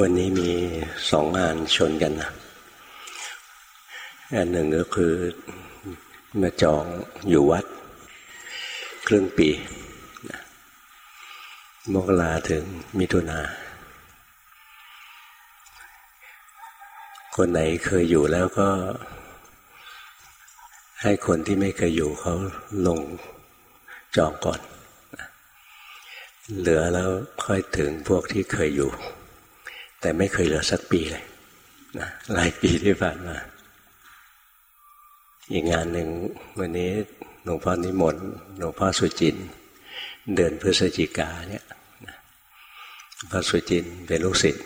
วันนี้มีสองงานชนกันนะอันหนึ่งก็คือมาจองอยู่วัด ครึ่งปีมกราถึงมิถุนา คนไหนเคยอยู่แล้วก็ ให้คนที่ไม่เคยอยู่เขาลงจองก่อน เหลือแล้วค่อยถึงพวกที่เคยอยู่ แต่ไม่เคยเหลือสักปีเลยนะหลายปีที่ผ่านมา อีกงานหนึ่งวันนี้หลวงพ่อนิมนต์หลวงพ่อสุจิน เดือนพฤศจิกาเนี่ยพระสุจินเป็นลูกศิษย์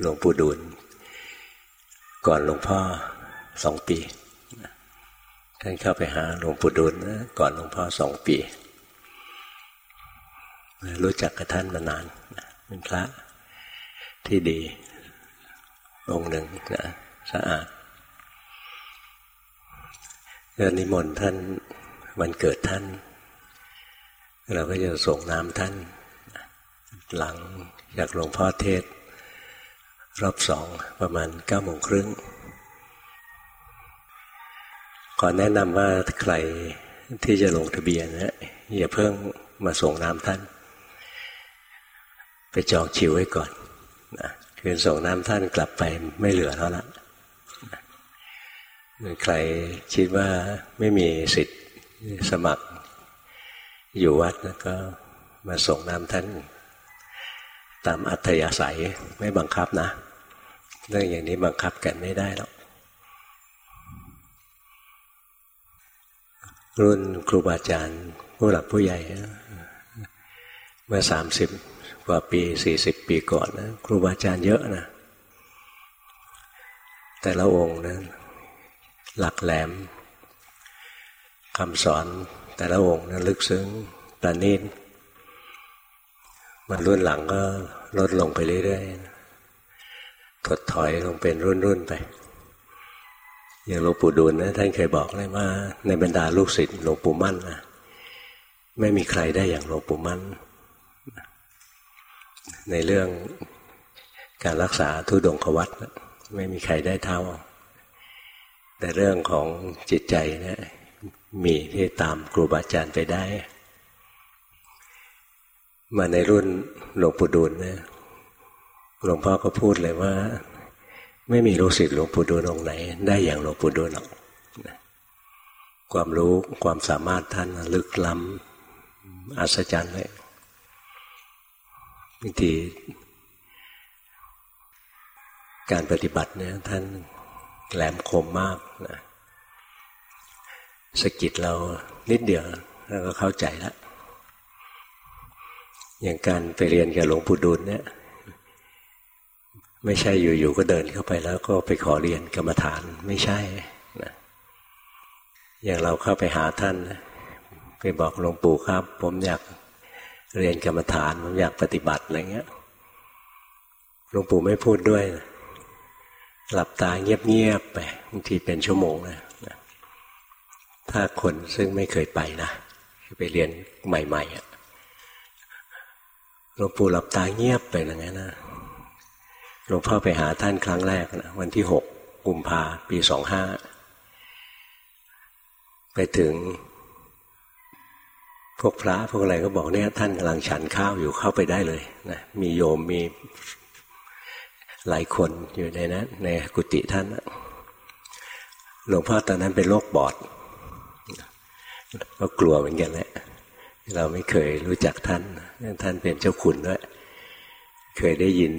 หลวงปู่ดูลก่อนหลวงพ่อสองปีท่านเข้าไปหาหลวงปู่ดูลก่อนหลวงพ่อสองปี รู้จักกับท่านมานานเป็นพระ ที่ดี องค์หนึ่งนะสะอาดเรื่อนิมนต์ท่านวันเกิดท่าน เราก็จะส่งน้ำท่าน หลังจากหลวงพ่อเทศ รอบสองประมาณเก้าโมงครึ่งขอแนะนำว่าใครที่จะลงทะเบียนนะอย่าเพิ่งมาส่งน้ำท่าน ไปจองคิวไว้ก่อน คืนส่งน้ำท่านกลับไปไม่เหลือแล้วละใครคิดว่าไม่มีสิทธิ์สมัครอยู่วัดก็มาส่งน้ำท่านตามอัธยาศัยไม่บังคับนะ เรื่องอย่างนี้บังคับกันไม่ได้หรอกรุ่นครูบาอาจารย์ผู้หลักผู้ใหญ่เมื่อสามสิบ กว่าปีสี่สิบปีก่อนนะครูบาอาจารย์เยอะนะแต่ละองค์นะหลักแหลมคำสอนแต่ละองค์นะลึกซึ้งประณีตมันรุ่นหลังก็ลดลงไปเรื่อยๆถดถอยลงเป็นรุ่นๆไป อย่างหลวงปู่ดูลนะท่านเคยบอกเลยว่า ในบรรดาลูกศิษย์หลวงปู่มั่นนะไม่มีใครได้อย่างหลวงปู่มั่น ในเรื่องการรักษาทุดงควัตไม่มีใครได้เท่า แต่เรื่องของจิตใจเนี่ยมีที่ตามครูบาอาจารย์ไปได้ มาในรุ่นหลวงปู่ดูลเนี่ยหลวงพ่อก็พูดเลยว่า ไม่มีลูกศิษย์หลวงปู่ดูลองไหน ได้อย่างหลวงปู่ดูลหรอกความรู้ความสามารถท่านลึกล้ำอัศจรรย์เลย บางทีการปฏิบัติเนี่ยท่านแหลมคมมากนะสกิดเรานิดเดียวเราก็เข้าใจแล้วอย่างการไปเรียนกับหลวงปู่ดูลเนี่ย ไม่ใช่อยู่ๆก็เดินเข้าไปแล้วก็ไปขอเรียนกรรมฐานไม่ใช่นะอย่างเราเข้าไปหาท่าน ไปบอกหลวงปู่ครับ ผมอยาก เรียนกรรมฐานผมอยากปฏิบัติอะไรเงี้ยหลวงปู่ไม่พูดด้วยหลับตาเงียบๆไปบางทีเป็นชั่วโมงนะถ้าคนซึ่งไม่เคยไปนะไปเรียนใหม่ๆอะหลวงปู่หลับตาเงียบไปอย่างนั้นนะหลวงพ่อไปหาท่านครั้งแรกนะวันที่หกกุมภาปีสองห้าไปถึง พวกพระพวกอะไรก็บอกเนี่ยท่านกำลังฉันข้าวอยู่เข้าไปได้เลยนะมีโยมมีหลายคนอยู่ในนั้นในกุฏิท่านหลวงพ่อตอนนั้นเป็นโรคบอด ก็กลัวเหมือนกันแหละเราไม่เคยรู้จักท่าน ท่านเป็นเจ้าขุนด้วย เคยได้ยิน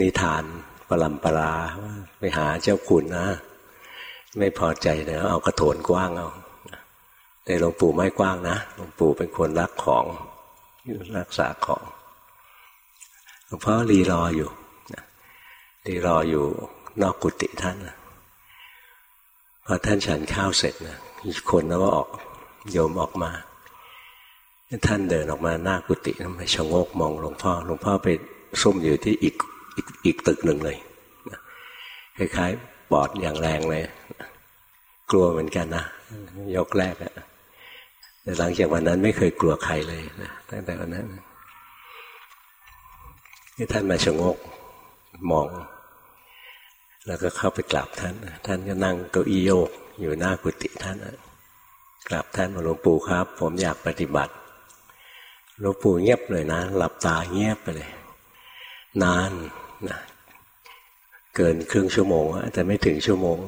นิทานปรำปราว่าไปหาเจ้าขุนนะ ไม่พอใจเนะเอากระโถนกว้างเอา แต่หลวงปู่ไม่กว้างนะหลวงปู่เป็นคนรักของรักษาของหลวงพ่อรีรออยู่รีรออยู่นอกกุฏิท่านพอท่านฉันข้าวเสร็จนะคนแล้วก็ออกโยมออกมา ท่านเดินออกมาหน้ากุฏิไปชะงกมองหลวงพ่อหลวงพ่อไปซุ่มอยู่ที่อีกอีกอีกตึกหนึ่งเลยคล้ายๆปอดอย่างแรงเลย กลัวเหมือนกันนะยกแรกอะ แต่หลังจากวันนั้นไม่เคยกลัวใครเลยนะตั้งแต่วันนั้นที่ท่านมาชงกมอง แล้วก็เข้าไปกราบท่าน ท่านก็นั่งเก้าอี้โยกอยู่หน้ากุฏิท่านกราบท่านหลวงปู่ครับ ผมอยากปฏิบัติหลวงปู่เงียบเลยนะ หลับตาเงียบไปเลย นานนะเกินครึ่งชั่วโมงแต่ไม่ถึงชั่วโมง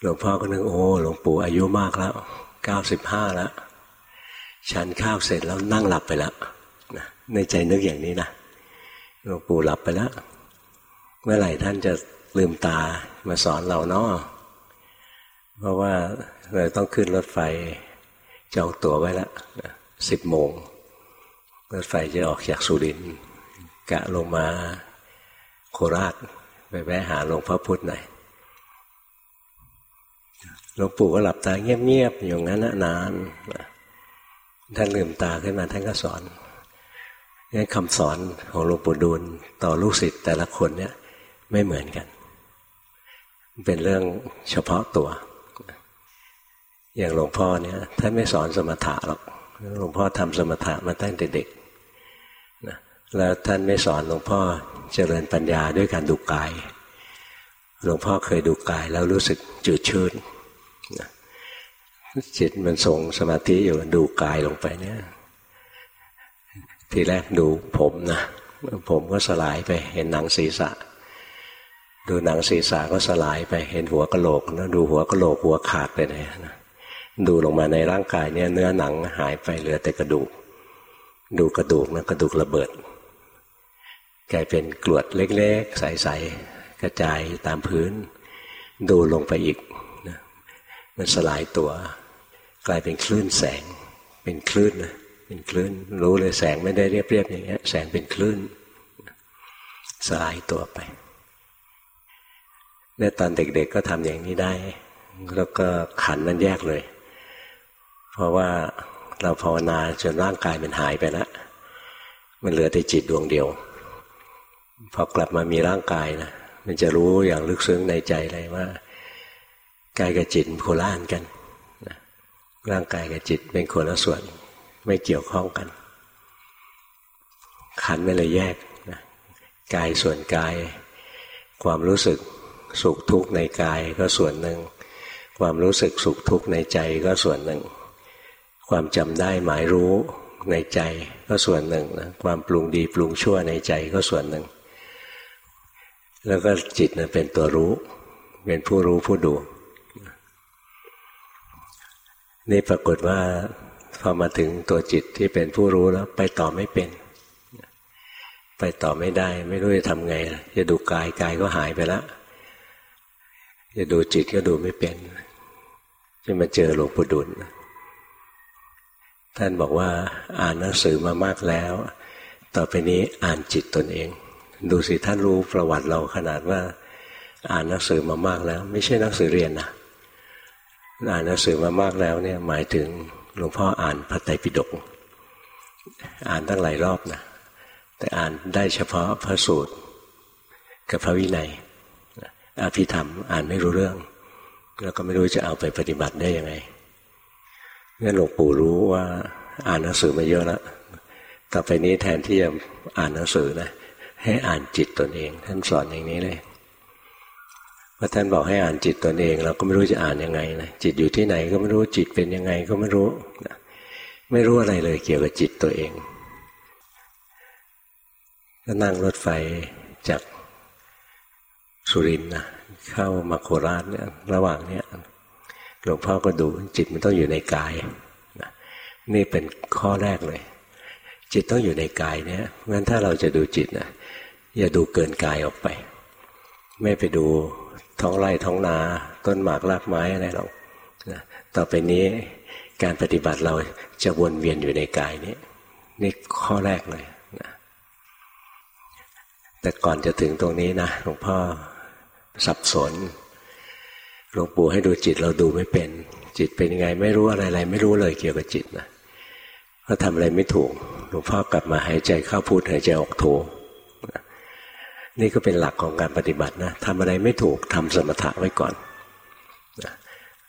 หลวงพ่อก็นึกโอ้หลวงปู่อายุมากแล้ว เก้าสิบห้าแล้วฉันข้าวเสร็จแล้วนั่งหลับไปแล้วนะในใจนึกอย่างนี้นะหลวงปู่หลับไปแล้ว เมื่อไหร่ท่านจะลืมตามาสอนเราเนาะเพราะว่าเราต้องขึ้นรถไฟจองตั๋วไว้แล้วสิบโมงรถไฟจะออกจากสุรินทร์กะลงมาโคราช ไปแวะหาหลวงพ่อพุธหน่อย หลวงปู่ก็หลับตาเงียบๆอยู่งั้นนานท่านลืมตาขึ้นมาท่านก็สอนงั้นคำสอนของหลวงปู่ดูลต่อลูกศิษย์แต่ละคนเนี่ยไม่เหมือนกัน เป็นเรื่องเฉพาะตัว อย่างหลวงพ่อเนี่ยท่านไม่สอนสมถะหรอกหลวงพ่อทำสมถะมาตั้งแต่เด็กนะแล้วท่านไม่สอนหลวงพ่อเจริญปัญญาด้วยการดูกาย หลวงพ่อเคยดูกายแล้วรู้สึกจืดชืด จิตมันทรงสมาธิอยู่ดูกายลงไปเนี่ย ทีแรกดูผมนะผมก็สลายไปเห็นหนังศีรษะ ดูหนังศีรษะก็สลายไปเห็นหัวกะโหลกนะดูหัวกะโหลกหัวขาดไปเลยนะดูลงมาในร่างกายเนี่ย เนื้อหนังหายไปเหลือแต่กระดูก ดูกระดูกนะกระดูกระเบิดกลายเป็นกรวดเล็กๆ ใสๆ กระจายตามพื้น ดูลงไปอีกนะมันสลายตัว กลายเป็นคลื่นแสง เป็นคลื่นนะเป็นคลื่น รู้เลยแสงไม่ได้เรียบๆอย่างเงี้ยแสงเป็นคลื่น สลายตัวไปเนี่ยตอนเด็กๆก็ทำอย่างนี้ได้ แล้วก็ขันมันแยกเลย เพราะว่าเราภาวนาจนร่างกายมันหายไปแล้วมันเหลือแต่จิตดวงเดียว พอกลับมามีร่างกายนะมันจะรู้อย่างลึกซึ้งในใจเลยว่า กายกับจิตโคล่านกัน ร่างกายกับจิตเป็นคนละส่วนไม่เกี่ยวข้องกัน ขันไม่เลยแยกนะกายส่วนกาย ความรู้สึกสุขทุกข์ในกายก็ส่วนหนึ่ง ความรู้สึกสุขทุกข์ในใจก็ส่วนหนึ่ง ความจำได้หมายรู้ในใจก็ส่วนหนึ่งนะความปรุงดีปรุงชั่วในใจก็ส่วนหนึ่ง แล้วก็จิตนะเป็นตัวรู้ เป็นผู้รู้ผู้ดู นี่ปรากฏว่าพอมาถึงตัวจิตที่เป็นผู้รู้แล้วไปต่อไม่เป็น ไปต่อไม่ได้ ไม่รู้จะทำไงจะดูกายกายก็หายไปแล้วจะดูจิตก็ดูไม่เป็นจะมาเจอหลวงปู่ดุลท่านบอกว่า อ่านหนังสือมามากแล้ว ต่อไปนี้อ่านจิตตนเอง ดูสิท่านรู้ประวัติเราขนาดว่า อ่านหนังสือมามากแล้ว ไม่ใช่หนังสือเรียนนะ อ่านหนังสือมามากแล้วเนี่ยหมายถึงหลวงพ่ออ่านพระไตรปิฎกอ่านตั้งหลายรอบนะแต่อ่านได้เฉพาะพระสูตร กับพระวินัยอภิธรรมอ่านไม่รู้เรื่อง แล้วก็ไม่รู้จะเอาไปปฏิบัติได้ยังไงงั้นหลวงปู่รู้ว่าอ่านหนังสือมาเยอะแล้วต่อไปนี้แทนที่จะอ่านหนังสือนะให้อ่านจิตตนเอง ท่านสอนอย่างนี้เลย พอท่านบอกให้อ่านจิตตนเอง เราก็ไม่รู้จะอ่านยังไงนะจิตอยู่ที่ไหนก็ไม่รู้จิตเป็นยังไงก็ไม่รู้นะไม่รู้อะไรเลยเกี่ยวกับจิตตัวเองก็นั่งรถไฟจากสุรินทร์นะเข้ามาโคราชเนี่ยระหว่างเนี้ยหลวงพ่อก็ดูจิตมันต้องอยู่ในกายนะนี่เป็นข้อแรกเลย จิตต้องอยู่ในกายเนี่ยงั้นถ้าเราจะดูจิตนะอย่าดูเกินกายออกไป ไม่ไปดู ท้องไร่ท้องนา ต้นหมากรากไม้อะไรหรอกต่อไปนี้การปฏิบัติเราจะวนเวียนอยู่ในกายนี้นี่ข้อแรกเลยนะแต่ก่อนจะถึงตรงนี้นะหลวงพ่อสับสนหลวงปู่ให้ดูจิตเราดูไม่เป็น จิตเป็นยังไงไม่รู้อะไรๆไม่รู้เลยเกี่ยวกับจิตนะก็ทำอะไรไม่ถูกหลวงพ่อกลับมาหายใจเข้าพุทหายใจออกโท นี่ก็เป็นหลักของการปฏิบัตินะทำอะไรไม่ถูกทำสมถะไว้ก่อน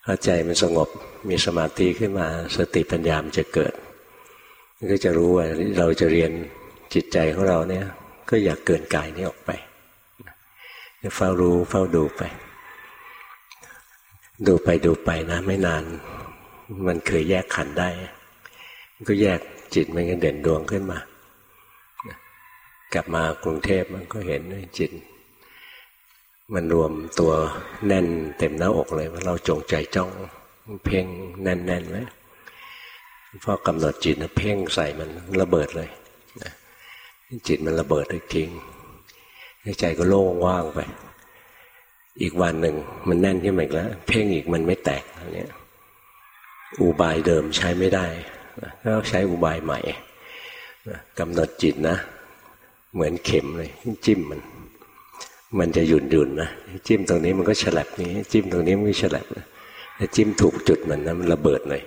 พอใจมันสงบมีสมาธิขึ้นมาสติปัญญามจะเกิดก็จะรู้ว่าเราจะเรียนจิตใจของเราเนี่ย ก็อยากเกินกายนี้ออกไปเฝ้ารู้เฝ้าดูไป ดูไปดูไปนะไม่นาน มันเคยแยกขันได้ ก็แยกจิตมันก็เด่นดวงขึ้นมา กลับมากรุงเทพมันก็เห็นจิต มันรวมตัวแน่นเต็มหน้าอกเลยว่าเราจงใจจ้องเพ่งแน่นๆไว้พอกำหนดจิตนะเพ่งใส่มันระเบิดเลยจิตมันระเบิดทิ้งใจก็โล่งว่างไป อีกวันหนึ่งมันแน่นขึ้นมาอีกแล้ว เพ่งอีกมันไม่แตกอันนี้อุบายเดิมใช้ไม่ได้ก็ใช้อุบายใหม่กำหนดจิตนะ เหมือนเข็มเลยจิ้มมัน มันจะหยุ่นหยุ่นนะจิ้มตรงนี้มันก็ฉลับนี้ จิ้มตรงนี้มันก็ฉลับแต่จิ้มถูกจุดมันนะมันระเบิดเลย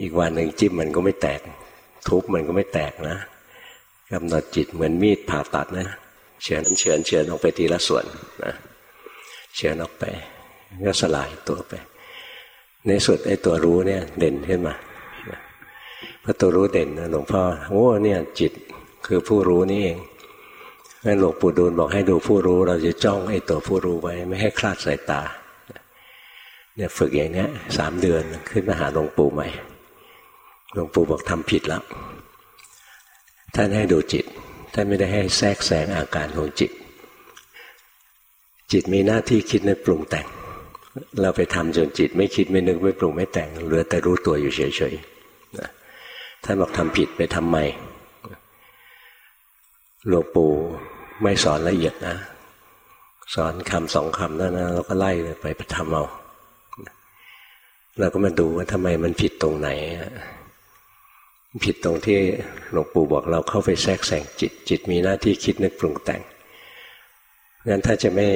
อีกวันหนึ่งจิ้มมันก็ไม่แตก ทุบมันก็ไม่แตกนะกำหนดจิตเหมือนมีดผ่าตัดนะเฉือนเฉือนเฉือนออกไปทีละส่วนนะเฉือนออกไป ก็สลายตัวไป ในสุดไอ้ตัวรู้เนี่ย เด่นขึ้นมาพอตัวรู้เด่นหลวงพ่อโอ้เนี่ยจิต คือผู้รู้นี่เองงั้นหลวงปู่ดูลบอกให้ดูผู้รู้ เราจะจ้องไอ้ตัวผู้รู้ไว้ ไม่ให้คลาดสายตาเนี่ยฝึกอย่างนี้สามเดือนขึ้นมาหาหลวงปู่ใหม่หลวงปู่บอกทำผิดแล้วท่านให้ดูจิตท่านไม่ได้ให้แทรกแซงอาการของจิต จิตมีหน้าที่คิดในปรุงแต่ง เราไปทำจนจิต ไม่คิดไม่นึกไม่ปรุงไม่แต่งเหลือแต่รู้ตัวอยู่เฉยๆท่านบอกทำผิดไปทำไม่ หลวงปู่ไม่สอนละเอียดนะ สอนคำสองคำแล้วนะเราก็ไล่ไปปทำเอาเราก็มาดูว่าทำไมมันผิดตรงไหน ผิดตรงที่หลวงปู่บอกเราเข้าไปแทรกแซงจิต จิตมีหน้าที่คิดนึกปรุงแต่งงั้นถ้าจะไม่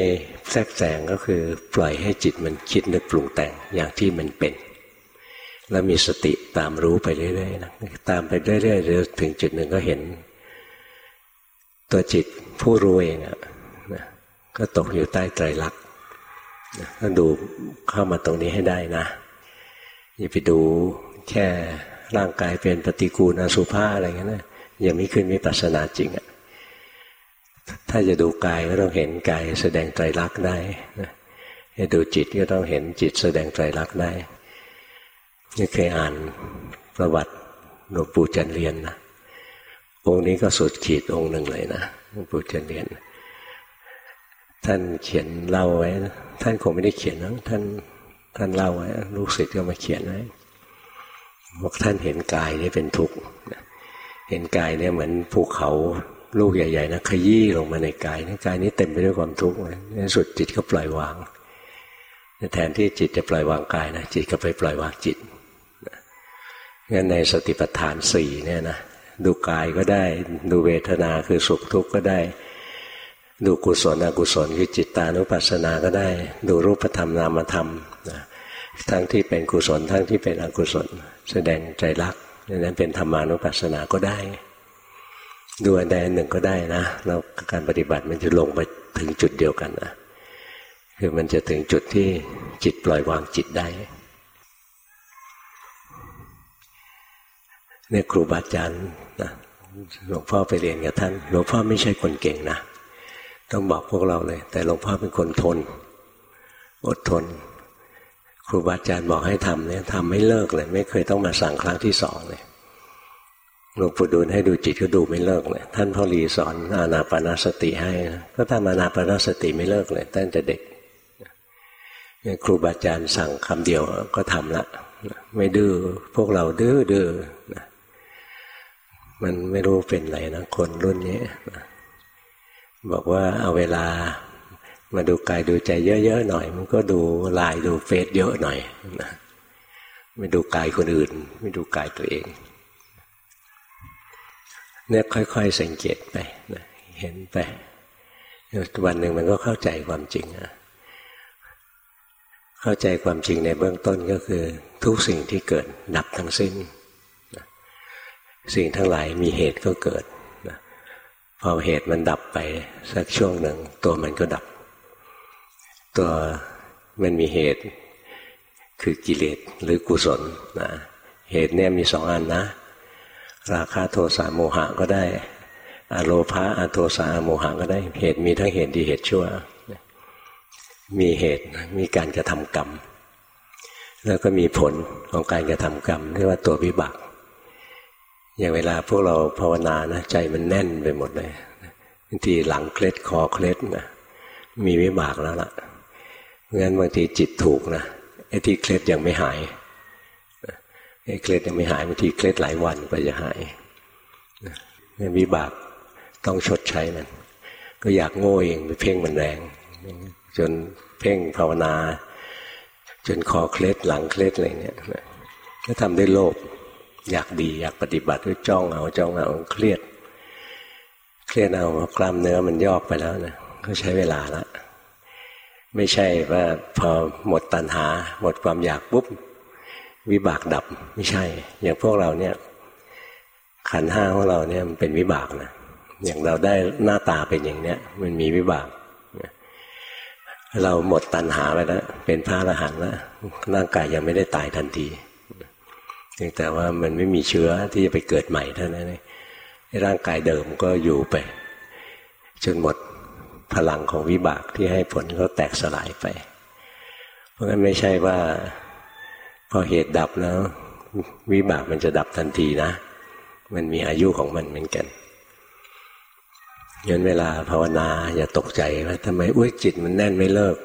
แทรกแซงก็คือปล่อยให้จิตมันคิดนึกปรุงแต่งอย่างที่มันเป็น แล้วมีสติตามรู้ไปเรื่อยๆนะตามไปเรื่อยๆเดี๋ยวถึงจุดหนึ่งก็เห็น ตัวจิตผู้รู้เองอะะก็ตกอยู่ใต้ไตรลักษณ์ก็ดูเข้ามาตรงนี้ให้ได้นะ อย่าไปดูแค่ร่างกายเป็นปฏิกูลอสุภาอะไรเงี้ยนะยังไม่ขึ้นมิปัสนาจริงอะถ้าจะดูกายก็ต้องเห็นกายแสดงไตรลักษณ์ได้นะจะดูจิตก็ต้องเห็นจิตแสดงไตรลักษณ์ได้นี่เคยอ่านประวัติหลวงปู่จันเรียนนะ องค์นี้ก็สุดขีดองค์หนึ่งเลยนะหลวงปู่จันเรียนท่านเขียนเล่าไว้ ท่านคงไม่ได้เขียนนะท่านท่านเล่าไว้ ลูกศิษย์ก็มาเขียนไว้บอกท่านเห็นกายนี่เป็นทุกข์เห็นกายเนี่ยเหมือนภูเขาลูกใหญ่ๆนะขยี้ลงมาในกายในกายนี้เต็มไปด้วยความทุกข์ในสุดจิตก็ปล่อยวางแทนที่จิตจะปล่อยวางกายนะจิตก็ไปปล่อยวางจิตงั้นในสติปัฏฐานสี่เนี่ยนะ ดูกายก็ได้ ดูเวทนาคือสุขทุกข์ก็ได้ ดูกุศลอกุศลคือจิตตานุปัสสนาก็ได้ ดูรูปธรรมนามธรรมนะทั้งที่เป็นกุศลทั้งที่เป็นอกุศล แสดงใจรักนั้นเป็นธรรมานุปัสสนาก็ได้ ดูอันใดอันหนึ่งก็ได้นะเราการปฏิบัติมันจะลงไปถึงจุดเดียวกันนะคือมันจะถึงจุดที่จิตปล่อยวางจิตได้เนี่ยครูบาอาจารย์ หลวงพ่อไปเรียนกับท่าน หลวงพ่อไม่ใช่คนเก่งนะ ต้องบอกพวกเราเลย แต่หลวงพ่อเป็นคนทน อดทน ครูบาอาจารย์บอกให้ทำเนี่ยทำไม่เลิกเลย ไม่เคยต้องมาสั่งครั้งที่สองเลยหลวงปู่ดูลให้ดูจิตก็ดูไม่เลิกเลย ท่านพ่อรีสอนอานาปนาสติให้ก็ทำอานาปนาสติไม่เลิกเลยตั้งแต่เด็กครูบาอาจารย์สั่งคำเดียวก็ทำละ ไม่ดื้อพวกเราดื้อดื้อ มันไม่รู้เป็นไรนะคนรุ่นนี้บอกว่าเอาเวลามาดูกายดูใจเยอะๆหน่อย มันก็ดูลายดูเฟซเยอะหน่อยนะไม่ดูกายคนอื่น ไม่ดูกายตัวเองเนี่ยค่อยๆสังเกตไปนะเห็นไปวันหนึ่งมันก็เข้าใจความจริงนะเข้าใจความจริงในเบื้องต้นก็คือ ทุกสิ่งที่เกิดดับทั้งสิ้น สิ่งทั้งหลายมีเหตุก็เกิดพอเหตุมันดับไปสักช่วงหนึ่งตัวมันก็ดับ ตัวมันมีเหตุคือกิเลสหรือกุศลนะเหตุเนี่ยมีสองอันนะ ราคะโทสะโมหะก็ได้อโลภะอโทสะโมหะก็ได้ เหตุมีทั้งเหตุดีเหตุชั่ว มีเหตุมีการกระทำกรรม แล้วก็มีผลของการกระทำกรรมเรียกว่าตัววิบาก อย่างเวลาพวกเราภาวนานะใจมันแน่นไปหมดเลยบางทีหลังเคล็ดคอเคล็ดนะมีวิบากแล้วล่ะเพราะงั้นบางทีจิตถูกนะไอ้ที่เคล็ดยังไม่หายไอ้เคล็ดยังไม่หายบางทีเคล็ดหลายวันกว่าจะหายนี่วิบากต้องชดใช้มัน ก็อยากโง่เองไปเพ่งมันแรง จนเพ่งภาวนา จนคอเคล็ดหลังเคล็ดอะไรเนี่ยก็ทำด้วยโลภ อยากดีอยากปฏิบัติด้วยจ้องเอาจ้องเอาเครียด เครียดเอากล้ามเนื้อมันยอกไปแล้วนะก็ใช้เวลาละไม่ใช่ว่าพอหมดตัณหา หมดความอยากปุ๊บวิบากดับไม่ใช่ อย่างพวกเราเนี่ย ขันห้าของเราเนี่ยมันเป็นวิบากนะอย่างเราได้หน้าตาเป็นอย่างเนี้ยมันมีวิบากเราหมดตัณหาไปแล้วเป็นพระอรหันต์แล้วร่างกายยังไม่ได้ตายทันที เพียงแต่ว่ามันไม่มีเชื้อที่จะไปเกิดใหม่เท่านั้นเองร่างกายเดิมก็อยู่ไป จนหมดพลังของวิบากที่ให้ผลก็แตกสลายไป เพราะฉะนั้นไม่ใช่ว่า พอเหตุดับแล้ว วิบากมันจะดับทันทีนะ มันมีอายุของมันเหมือนกันยันเวลาภาวนาอย่าตกใจว่าทำไมอุ้ยจิตมันแน่นไม่เลิก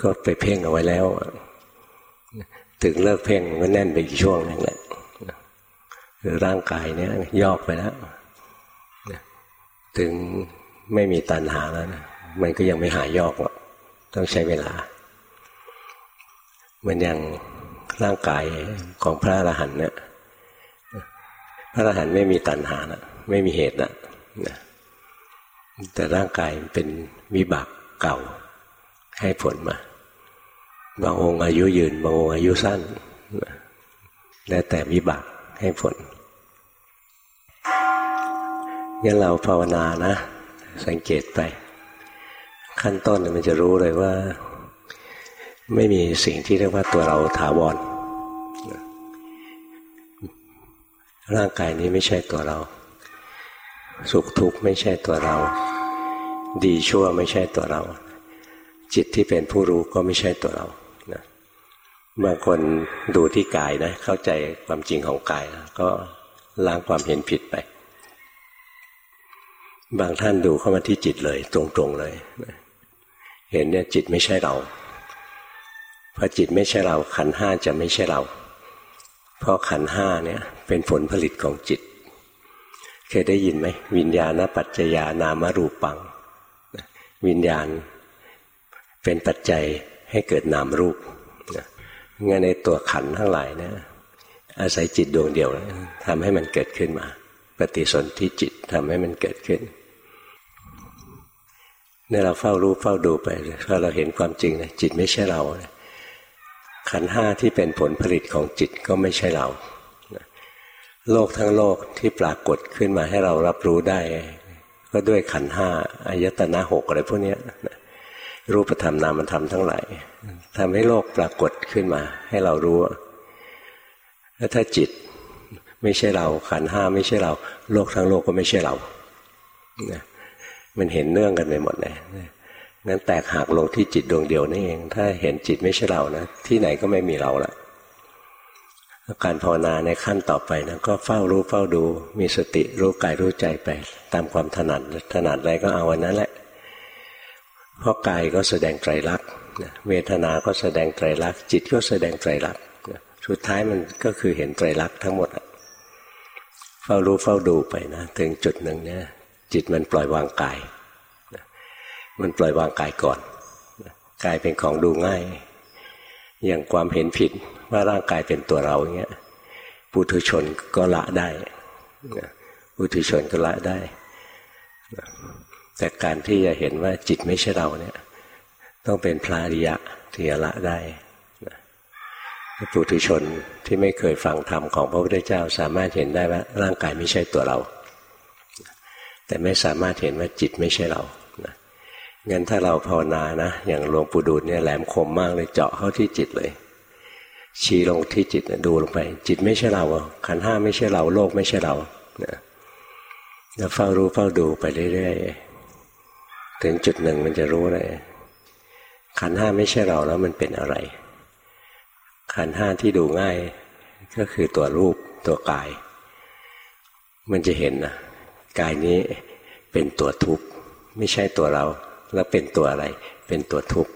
ก็ไปเพ่งเอาไว้แล้ว ถึงเลิกเพ่งก็แน่นไปอีกช่วงหนึ่งแหละหรือร่างกายเนี้ยยอกไปแล้วถึงไม่มีตัณหาแล้วนะมันก็ยังไม่หายยอกหรอกต้องใช้เวลาเหมือนอย่างร่างกายของพระอรหันต์เนี่ยพระอรหันต์ไม่มีตัณหานะไม่มีเหตุนะแต่ร่างกายเป็นวิบากเก่าให้ผลมา บางองค์อายุยืน บางองค์อายุสั้น แล้วแต่วิบากให้ผลงั้นเราภาวนานะ สังเกตไป ขั้นต้นมันจะรู้เลยว่า ไม่มีสิ่งที่เรียกว่าตัวเราถาวรร่างกายนี้ไม่ใช่ตัวเรา สุขทุกข์ไม่ใช่ตัวเรา ดีชั่วไม่ใช่ตัวเรา จิตที่เป็นผู้รู้ก็ไม่ใช่ตัวเรา บางคนดูที่กายนะ เข้าใจความจริงของกายก็ล้างความเห็นผิดไป บางท่านดูเข้ามาที่จิตเลย ตรงๆเลย เห็นเนี่ยจิตไม่ใช่เราพอจิตไม่ใช่เราขันห้าจะไม่ใช่เรา เพราะขันห้าเนี่ย เป็นผลผลิตของจิต เคยได้ยินไหมวิญญาณปัจจยานามรูปัง วิญญาณเป็นปัจจัยให้เกิดนามรูป งั้นในตัวขันทั้งหลายเนี่ยอาศัยจิตดวงเดียวทำให้มันเกิดขึ้นมา ปฏิสนธิจิตทำให้มันเกิดขึ้นเนี่ยเราเฝ้ารู้เฝ้าดูไปถ้าเราเห็นความจริงนะจิตไม่ใช่เราขันห้าที่เป็นผลผลิตของจิตก็ไม่ใช่เรา โลกทั้งโลกที่ปรากฏขึ้นมาให้เรารับรู้ได้ ก็ด้วยขันห้าอายตนะหกอะไรพวกนี้ รูปธรรมนามธรรมทั้งหลายทำให้โลกปรากฏขึ้นมา ให้เรารู้แล้วถ้าจิตไม่ใช่เราขันห้าไม่ใช่เรา โลกทั้งโลกก็ไม่ใช่เรามันเห็นเนื่องกันไปหมดเลยงั้นแตกหักลงที่จิตดวงเดียวนี่เอง ถ้าเห็นจิตไม่ใช่เรานะ ที่ไหนก็ไม่มีเราละการภาวนาในขั้นต่อไปนะก็เฝ้ารู้เฝ้าดู มีสติรู้กายรู้ใจไป ตามความถนัดถนัดอะไรก็เอาวันนั้นแหละ เพราะกายก็แสดงไตรลักษณ์เวทนา ก็แสดงไตรลักษณ์จิตก็แสดงไตรลักษณ์สุดท้ายมันก็คือเห็นไตรลักษณ์ทั้งหมดเฝ้ารู้เฝ้าดูไปนะ ถึงจุดหนึ่งเนี่ย จิตมันปล่อยวางกายมันปล่อยวางกายก่อนกายเป็นของดูง่าย อย่างความเห็นผิดว่าร่างกายเป็นตัวเราเงี้ยปุถุชนก็ละได้ปุถุชนก็ละได้ แต่การที่จะเห็นว่าจิตไม่ใช่เราเนี่ย ต้องเป็นพระอริยะที่จะละได้ปุถุชนที่ไม่เคยฟังธรรมของพระพุทธเจ้าสามารถเห็นได้ว่าร่างกายไม่ใช่ตัวเรา แต่ไม่สามารถเห็นว่าจิตไม่ใช่เรานะงั้นถ้าเราภาวนานะ อย่างหลวงปู่ดูลเนี่ยแหลมคมมากเลยเจาะเข้าที่จิตเลย ชี้ลงที่จิตดูลงไป จิตไม่ใช่เราขันห้าไม่ใช่เราโลกไม่ใช่เรานะแล้วเฝ้ารู้เฝ้าดูไปเรื่อยๆ ถึงจุดหนึ่งมันจะรู้เลยขันห้าไม่ใช่เราแล้วมันเป็นอะไร ขันห้าที่ดูง่ายก็คือตัวรูปตัวกาย มันจะเห็นนะกายนี้เป็นตัวทุกข์ ไม่ใช่ตัวเรา แล้วเป็นตัวอะไร เป็นตัวทุกข์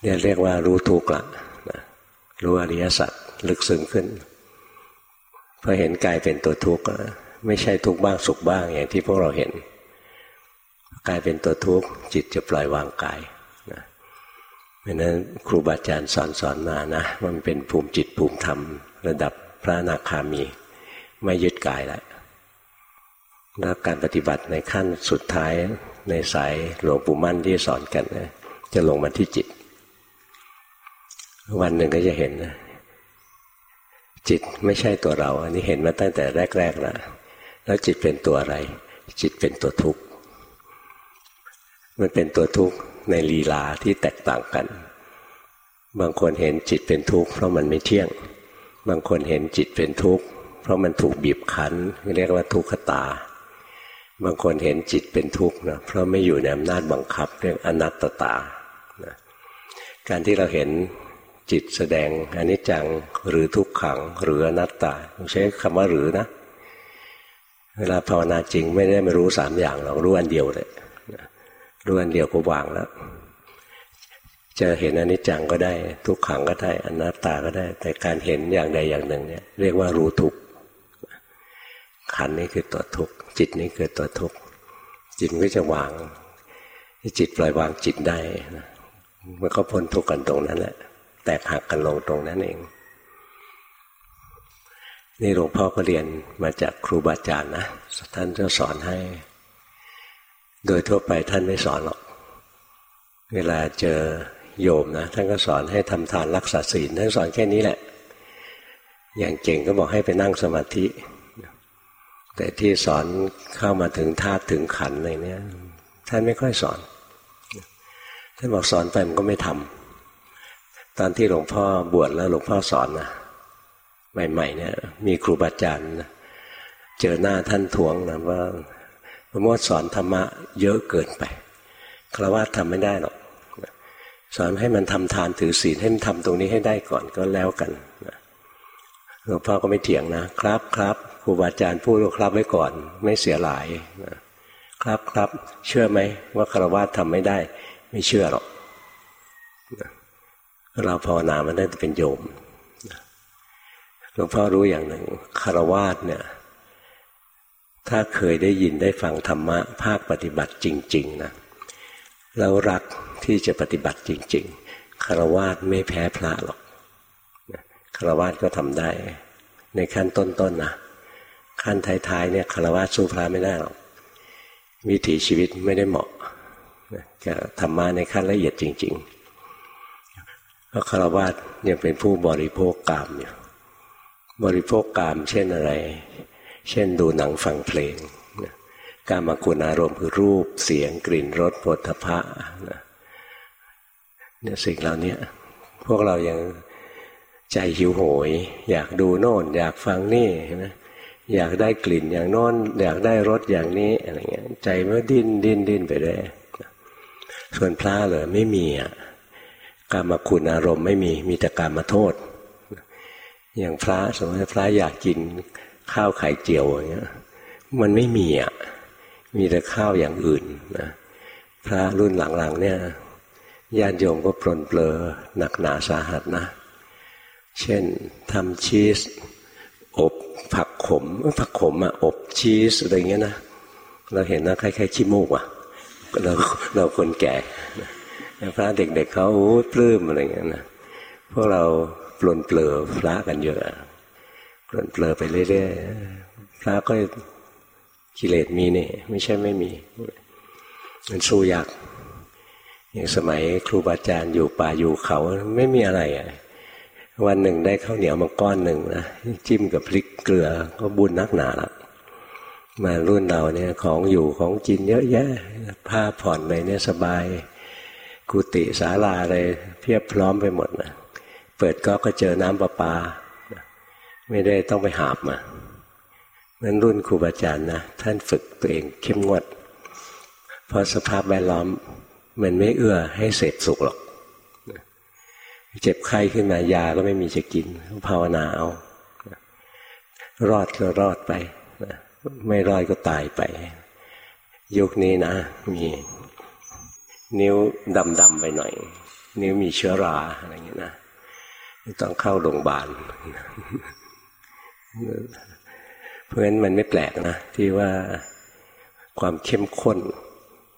เนี่ยเรียกว่ารู้ทุกข์ละรู้อริยสัจลึกซึ้งขึ้นพอเห็นกายเป็นตัวทุกข์ไม่ใช่ทุกข์บ้างสุขบ้างอย่างที่พวกเราเห็น กายเป็นตัวทุกข์จิตจะปล่อยวางกายนะเพราะนั้นครูบาอาจารย์สอนสอนมานะมันเป็นภูมิจิตภูมิธรรม ระดับพระนาคามี ไม่ยึดกายแล้วแล้วการปฏิบัติในขั้นสุดท้ายในสายหลวงปู่มั่นที่สอนกันนะจะลงมาที่จิต วันหนึ่งก็จะเห็นนะจิตไม่ใช่ตัวเรา อันนี้เห็นมาตั้งแต่แรกๆแล้วแล้วจิตเป็นตัวอะไร จิตเป็นตัวทุกข์ มันเป็นตัวทุกข์ในลีลาที่แตกต่างกัน บางคนเห็นจิตเป็นทุกข์เพราะมันไม่เที่ยง บางคนเห็นจิตเป็นทุกข์เพราะมันถูกบีบคั้น เรียกว่าทุกขตา บางคนเห็นจิตเป็นทุกข์นะเพราะไม่อยู่ในอำนาจบังคับเรียกอนัตตตาการที่เราเห็นจิตแสดงอนิจจังหรือทุกขังหรืออนัตตาใช้คำว่าหรือนะ เวลาภาวนาจริงไม่ได้ไม่รู้สามอย่างหรอกรู้อันเดียวเลย รู้อันเดียวก็วางแล้วจะเห็นอนิจจังก็ได้ ทุกขังก็ได้อนัตตาก็ได้ แต่การเห็นอย่างใดอย่างหนึ่งเนี่ยเรียกว่ารู้ทุกขันนี้คือตัวทุกจิตนี้คือตัวทุกจิตก็จะวางจิตปล่อยวางจิตได้มันก็พ้นทุกข์กันตรงนั้นแหละแตกหักกันลงตรงนั้นเอง นี่หลวงพ่อก็เรียนมาจากครูบาอาจารย์นะท่านจะสอนให้ โดยทั่วไปท่านไม่สอนหรอก เวลาเจอโยมนะท่านก็สอนให้ทำทานรักษาศีลท่านสอนแค่นี้แหละ อย่างเก่งก็บอกให้ไปนั่งสมาธิ แต่ที่สอนเข้ามาถึงธาตุถึงขันอะไรเนี้ยท่านไม่ค่อยสอน ท่านบอกสอนไปมันก็ไม่ทำตอนที่หลวงพ่อบวชแล้วหลวงพ่อสอนนะใหม่ ๆ เนี่ย มีครูบาอาจารย์เจอหน้าท่านทวงนะว่า โมทสอนธรรมะเยอะเกินไปคราวาทำไม่ได้หรอกสอนให้มันทำทานถือศีลให้มันทำตรงนี้ให้ได้ก่อนก็แล้วกันหลวงพ่อก็ไม่เถียงนะครับครับครูบาอาจารย์พูดว่าครับไว้ก่อน ไม่เสียหลายนะครับครับเชื่อไหมว่าคารวะทำไม่ได้ ไม่เชื่อหรอกเราภาวนามันได้เป็นโยมหลวงพ่อรู้อย่างหนึ่งคารวาสเนี่ย ถ้าเคยได้ยินได้ฟังธรรมะภาคปฏิบัติจริง ๆนะแล้วรักที่จะปฏิบัติจริง ๆคารวาสไม่แพ้พระหรอกคารวาสก็ทำได้ ในขั้นต้นๆนนะขั้นท้ายๆเนี่ยคารวาสสู้พระไม่ได้หรอกวิถีชีวิตไม่ได้เหมาะกับธรรมะในขั้นละเอียดจริงๆเพราะคารวะยังเป็นผู้บริโภคกามอยู่บริโภคกามเช่นอะไร เช่นดูหนังฟังเพลงกามาคุณอารมณ์คือรูปเสียงกลิ่นรสผลพะเนี่ยสิ่งเหล่านี้พวกเรายังใจหิวโหย อยากดูโน่น อยากฟังนี่นะอยากได้กลิ่นอย่างโน้น อยากได้รสอย่างนี้อะไรเงี้ยใจมันดิ้นดิ้นดิ้นไปได้ ส่วนพระเลยไม่มีอะกามาคุณอารมณ์ไม่มีมีแต่กามาโทษ อย่างพระสมมติพระอยากกิน ข้าวไข่เจียวอย่างเงี้ยมันไม่มีอะมีแต่ข้าวอย่างอื่นนะพระรุ่นหลังๆเนี่ยญาติโยมก็ปลนเปลือหนักหนาสาหัสนะ เช่นทำชีส อบผักขมผักขมอะอบชีสอะไรเงี้ยนะเราเห็นนะคล้ายๆขี้มูกอะเราเราคนแก่พระเด็กๆเขาปลื้มอะไรเงี้ยนะพวกเราปลนเปลือพระกันเยอะ ปลนเปลือไปเรื่อยๆพระก็กิเลสมีนี่ไม่ใช่ไม่มีมันสู้ยากอย่างสมัยครูบาอาจารย์อยู่ป่าอยู่เขาไม่มีอะไรอะวันหนึ่งได้ข้าวเหนียวมาก้อนหนึ่งนะจิ้มกับพริกเกลือก็บุญนักหนาละมารุ่นเราเนี่ยของอยู่ของกินเยอะแยะผ้าผ่อนไปเนี่ยสบาย กุฏิศาลาอะไรเพียบพร้อมไปหมดนะเปิดก็ก็เจอน้ำประปา ไม่ได้ต้องไปหาบมานั้นรุ่นครูบาอาจารย์นะท่านฝึกตัวเองเข้มงวด เพราะสภาพแวดล้อมมันไม่เอื้อให้เสพสุขหรอกเจ็บไข้ขึ้นมายาก็ไม่มีจะกินภาวนาเอา รอดก็รอดไปไม่รอดก็ตายไป ยุคนี้นะ มีนิ้วดำๆไปหน่อย นิ้วมีเชื้อราอะไรอย่างนี้นะต้องเข้าโรงพยาบาล เพราะฉะนั้นมันไม่แปลกนะที่ว่าความเข้มข้น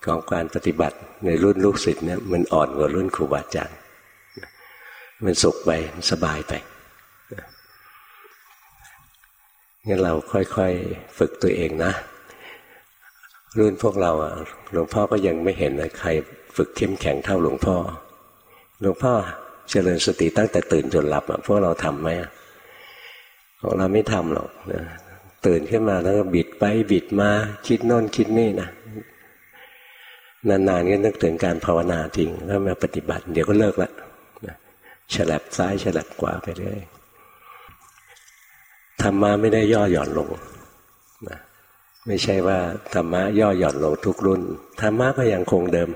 ของการปฏิบัติในรุ่นลูกศิษย์เนี่ยมันอ่อนกว่ารุ่นครูบาอาจารย์มันสุขไปมันสบายไปงั้นเราค่อยๆฝึกตัวเองนะ รุ่นพวกเราอะหลวงพ่อก็ยังไม่เห็นนะใครฝึกเข้มแข็งเท่าหลวงพ่อ หลวงพ่อเจริญสติตั้งแต่ตื่นจนหลับอะพวกเราทำไหม ของเราไม่ทำหรอกนะตื่นขึ้นมาแล้วก็บิดไปบิดมา คิดโน่นคิดนี่นะนานๆก็นึกถึงการภาวนาจริงแล้วมาปฏิบัติ เดี๋ยวก็เลิกละฉลับซ้ายฉลับขวาไปเรื่อยธรรมะไม่ได้ย่อหย่อนลงนะไม่ใช่ว่าธรรมะย่อหย่อนลงทุกรุ่นธรรมะก็ยังคงเดิม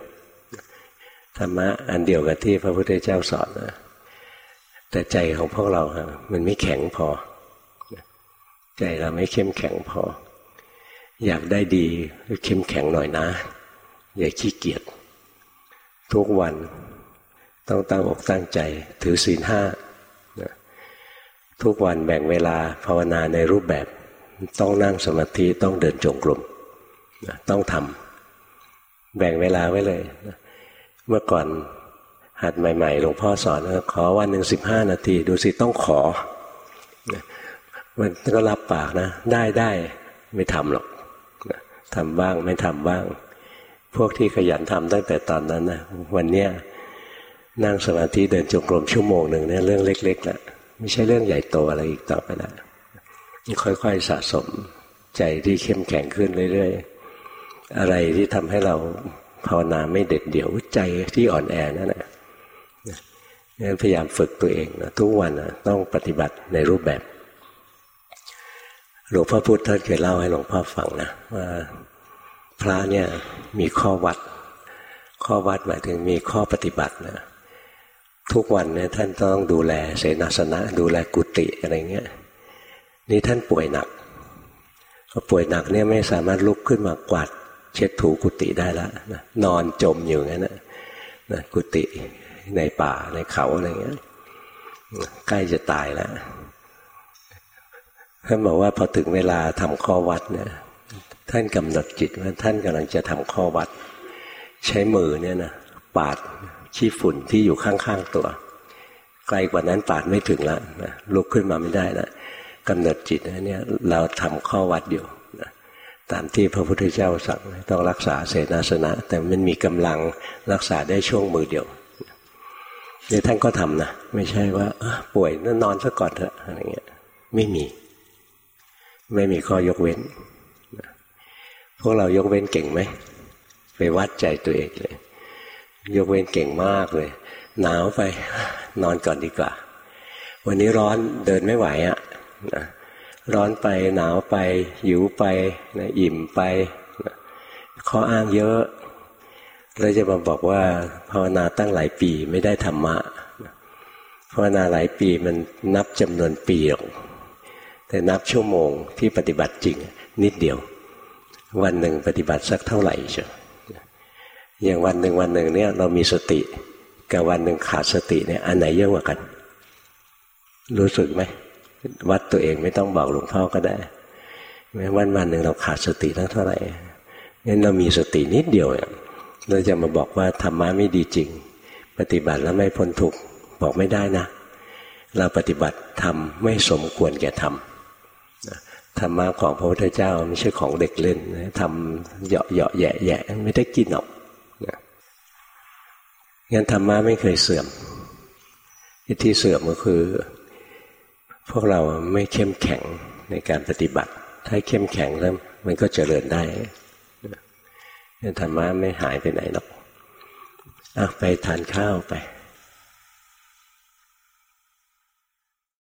ธรรมะอันเดียวกับที่พระพุทธเจ้าสอนนะแต่ใจของพวกเราฮะมันไม่แข็งพอ ใจเราไม่เข้มแข็งพอ อยากได้ดีเข้มแข็งหน่อยนะ อย่าขี้เกียจทุกวันต้องตั้งอกตั้งใจ ถือศีลห้าทุกวันแบ่งเวลาภาวนาในรูปแบบ ต้องนั่งสมาธิต้องเดินจงกรมต้องทำแบ่งเวลาไว้เลย เมื่อก่อนหัดใหม่ ๆ หลวงพ่อสอนขอวันหนึ่งสิบห้านาที ดูสิต้องขอ มันก็รับปากนะ ได้ได้ไม่ทำหรอกทำบ้างไม่ทำบ้าง พวกที่ขยันทำตั้งแต่ตอนนั้นนะวันเนี้ยนั่งสมาธิเดินจงกรมชั่วโมงหนึ่งเนี่ยเรื่องเล็กๆแล้วไม่ใช่เรื่องใหญ่โตอะไรอีกต่อไปแล้วค่อยๆสะสมใจที่เข้มแข็งขึ้นเรื่อยๆ อะไรที่ทำให้เราภาวนาไม่เด็ดเดี่ยวใจที่อ่อนแอนั่นแหละงั้นพยายามฝึกตัวเองนะทุกวันนะต้องปฏิบัติในรูปแบบ หลวงพ่อพุธท่านเคยเล่าให้หลวงพ่อฟังนะว่าพระเนี่ยมีข้อวัด ข้อวัดหมายถึงมีข้อปฏิบัตินะทุกวันเนี่ยท่านต้องดูแลเสนาสนะ ดูแลกุฏิอะไรเงี้ยนี่ท่านป่วยหนักพอป่วยหนักเนี่ยไม่สามารถลุกขึ้นมากวาดเช็ดถูกุฏิได้แล้วนะนอนจมอยู่งั้นนะนะกุฏิในป่าในเขาอะไรเงี้ยใกล้จะตายแล้ว ท่านบอกว่าพอถึงเวลาทำข้อวัดเนี่ยท่านกำหนดจิตว่าท่านกำลังจะทำข้อวัด ใช้มือเนี่ยนะปาดขี้ฝุ่นที่อยู่ข้างๆตัว ไกลกว่านั้นปาดไม่ถึงแล้วนะลุกขึ้นมาไม่ได้แล้วกำหนดจิตเนี่ยเราทำข้อวัดอยู่นะตามที่พระพุทธเจ้าสั่งต้องรักษาเสนาสนะ แต่มันมีกำลังรักษาได้ช่วงมือเดียวเนี่ยท่านก็ทำนะไม่ใช่ว่าป่วยนั่นนอนซะก่อนเถอะอะไรเงี้ยไม่มี ไม่มีข้อยกเว้น พวกเรายกเว้นเก่งไหม ไปวัดใจตัวเองเลย ยกเว้นเก่งมากเลย หนาวไปนอนก่อนดีกว่า วันนี้ร้อนเดินไม่ไหวอะ่ะร้อนไปหนาวไป หิวไปนะอิ่มไปนะข้ออ้างเยอะแล้วจะมาบอกว่าภาวนาตั้งหลายปีไม่ได้ธรรมะภาวนาหลายปีมันนับจำนวนปีหรอก แต่นับชั่วโมงที่ปฏิบัติจริง นิดเดียว วันหนึ่งปฏิบัติสักเท่าไหร่เชียวอย่างวันหนึ่งวันหนึ่งเนี่ยเรามีสติ กับวันหนึ่งขาดสติเนี่ยอันไหนเยอะกว่ากัน รู้สึกไหมวัดตัวเองไม่ต้องบอกหลวงพ่อก็ได้แม้วันวันหนึ่งเราขาดสติทั้งเท่าไหร่งั้นเรามีสตินิดเดียวเราจะมาบอกว่าธรรมะไม่ดีจริง ปฏิบัติแล้วไม่พ้นทุกข์บอกไม่ได้นะ เราปฏิบัติทำไม่สมควรแก่ทำ ธรรมะของพระพุทธเจ้าไม่ใช่ของเด็กเล่นทำเหยาะเหยาะแยะแยะไม่ได้กินหรอกงั้นธรรมะไม่เคยเสื่อมที่เสื่อมก็คือ พวกเราไม่เข้มแข็งในการปฏิบัติ ถ้าเข้มแข็งแล้วมันก็เจริญได้ธรรมะไม่หายไปไหนหรอกอไปทานข้าวไป